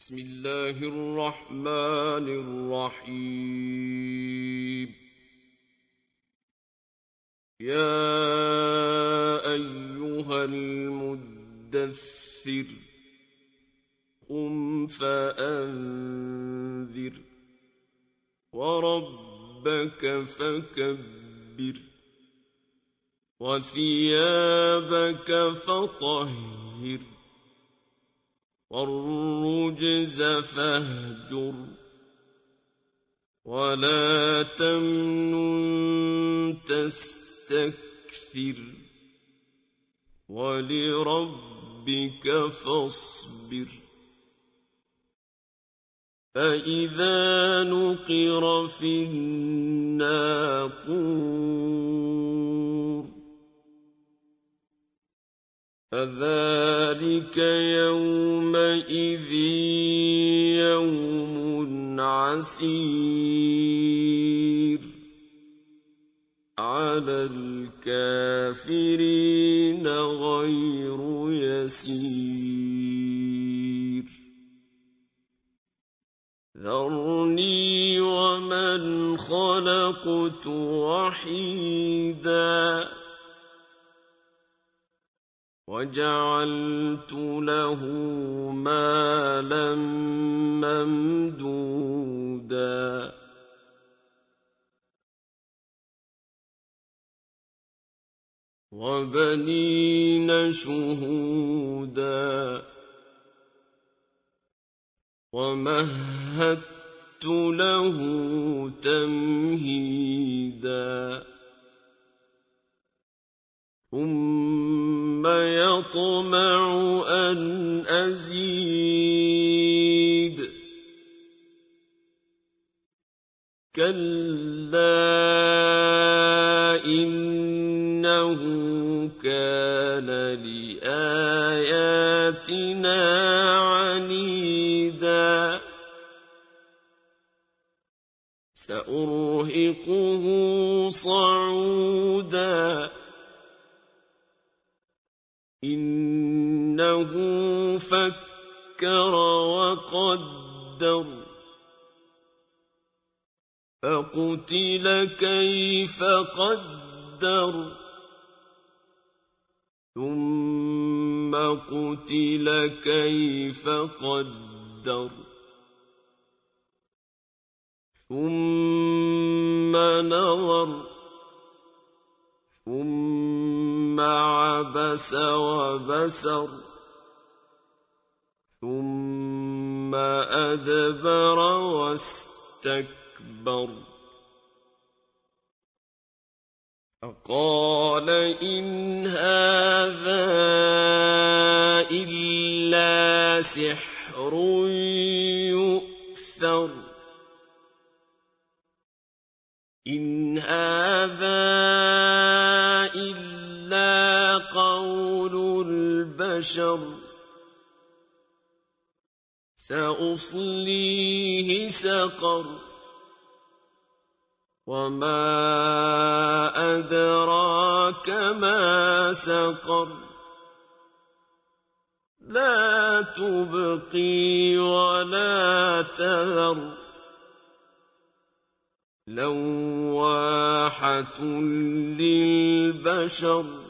بسم الله الرحمن الرحيم. يا أيها المدثر قم فأنذر وربك فكبر وثيابك فطهر. والرجز فاهجر ولا تمنن تستكثر ولربك فاصبر فإذا نقر في الناقور فذلك يومئذ يوم عسير على الكافرين غير يسير. ذرني ومن خلقت وحيدا. وجعلت له مالا ممدودا. وبنين شهودا. ومهدت له تمهيدا. يطمع أن أزيد. كلا إنه كان لآياتنا عنيدا. سأرهقه صعودا. إِنَّهُ فَكَّرَ وَقَدَّرَ. فَقُتِلَ كَيْفَ قَدَّرَ. ثُمَّ قُتِلَ كَيْفَ قَدَّرَ. ثُمَّ نَظَرَ. ثُمَّ عَبَسَ وَبَسَرَ ثُمَّ أَدْبَرَ وَاسْتَكْبَرَ. فَقَالَ إِنْ هَٰذَا إِلَّا سِحْرٌ يُؤْثَرُ. إِنْ هَٰذَا الْبَشَرِ. سَأُصْلِيهِ سَقَرَ. وَمَا أَدْرَاكَ مَا سَقَرُ. لَا تُبْقِي وَلَا تَذَرُ. لَوَّاحَةٌ لِّلْبَشَرِ.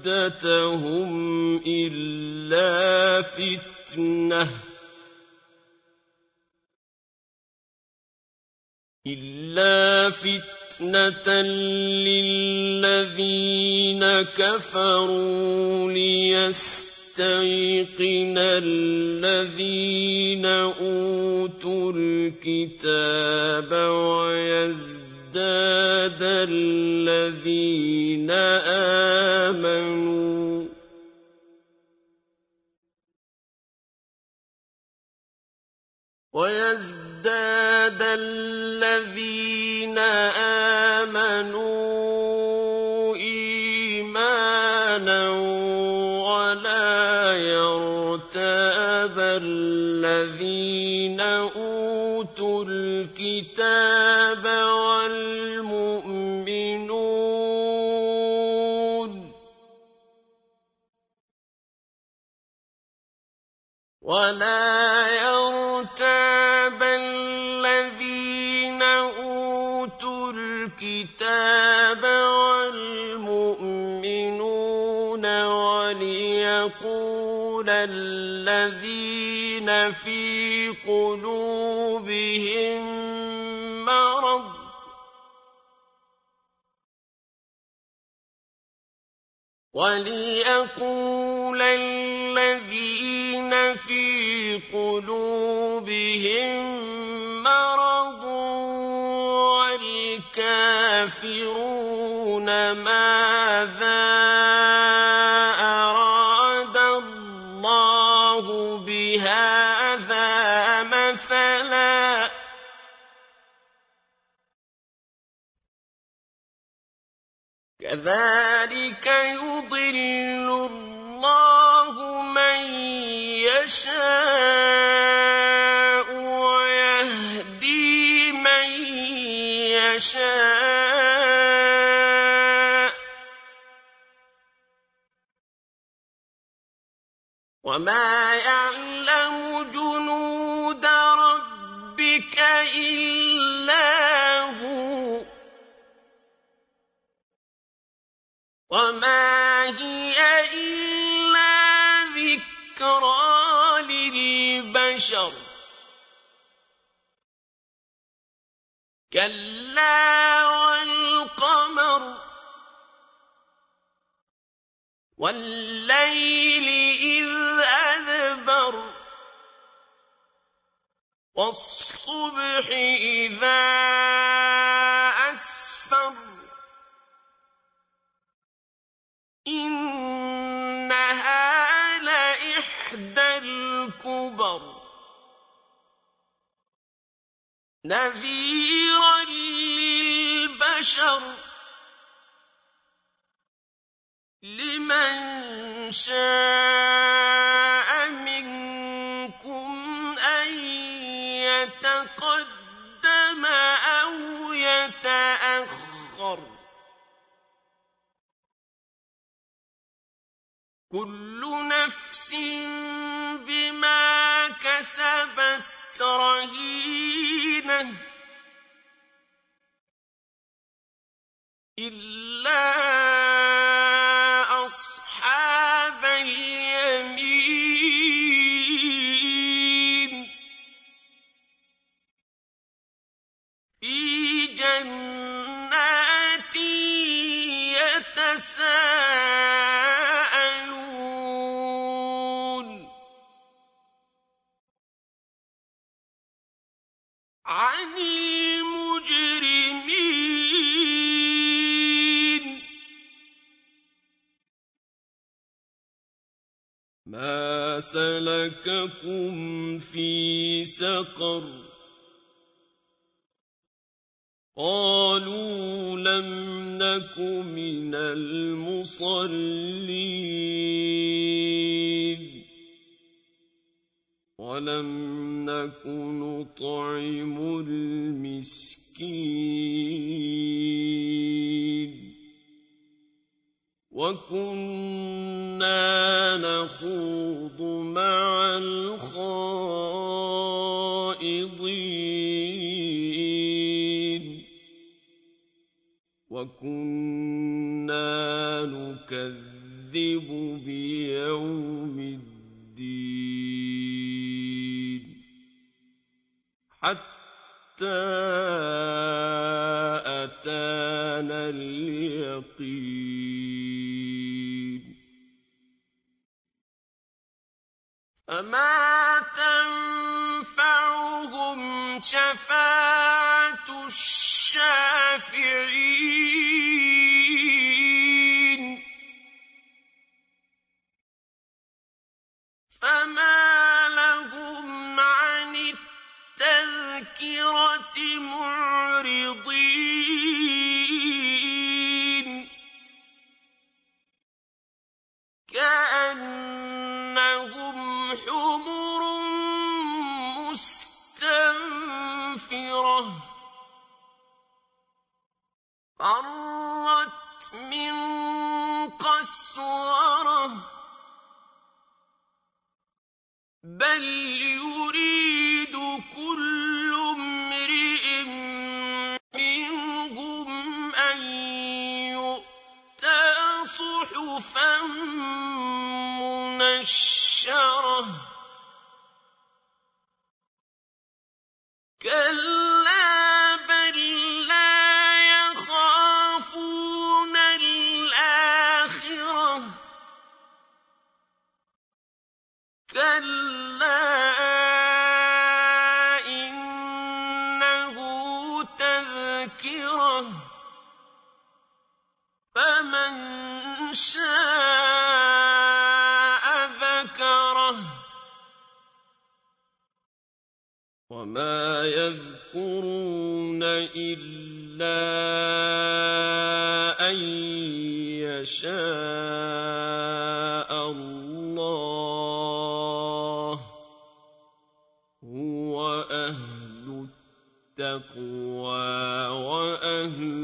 عِدَّتَهُمْ إِلَّا فِتْنَةً إِلَّا فِتْنَةً لِّلَّذِينَ كَفَرُوا لِيَسْتَيْقِنَ الَّذِينَ أُوتُوا الْكِتَابَ وَيَزْدَادَ الَّذِينَ آمَنُوا. ويزداد الذين آمنوا إيمانا ولا يرتاب الذين الكتاب والمؤمنون وليقول الذين في قلوبهم مرض وليقول الذين في قلوبهم الكافرون ماذا أراد الله بهذا مثلا. كذلك يضل الله من يشاء ويهدي من يشاء. وما يعلم جنود ربك إلا هو وما هي إلا ذكرى للبشر كلا والقمر والليل إذ وَالصُّبْحِ إِذَا أَسْفَرَ إِنَّهَا لَإِحْدَى الْكُبَرِ نَذِيرًا لِلْبَشَرِ لِمَن شَاءَ يتقدم أو يتأخر. كل نفس بما كسبت رهينة. إلا سلككم في سقر قالوا لم نك من المصلين ولم نك نطعم المسكين وكنا نخوض مع الخائضين وَكُنَّا نُكَذِّبُ بِيَوْمِ الدِّينِ حَتَّىٰ أَتَانَا الْيَقِينُ. فَمَا تَنفَعُهُمْ شَفَاعَةُ الشَّافِعِينَ؟ مُّسْتَنفِرَةٌ فَرَّتْ مِن قَسْوَرَةٍ. بَلْ يُرِيدُ كُلُّ امْرِئٍ مِّنْهُمْ أَن يُؤْتَىٰ صُحُفًا مُّنَشَّرَةً ۚ. كَلَّا إِنَّهُ تَذْكِرَةٌ فَمَن شَاءَ ذَكَرَهُ وَمَا يَذْكُرُونَ إِلَّا أَن يَشَاءَ اللَّهُ ۚ التَّقْوَىٰ وَأَهْلُ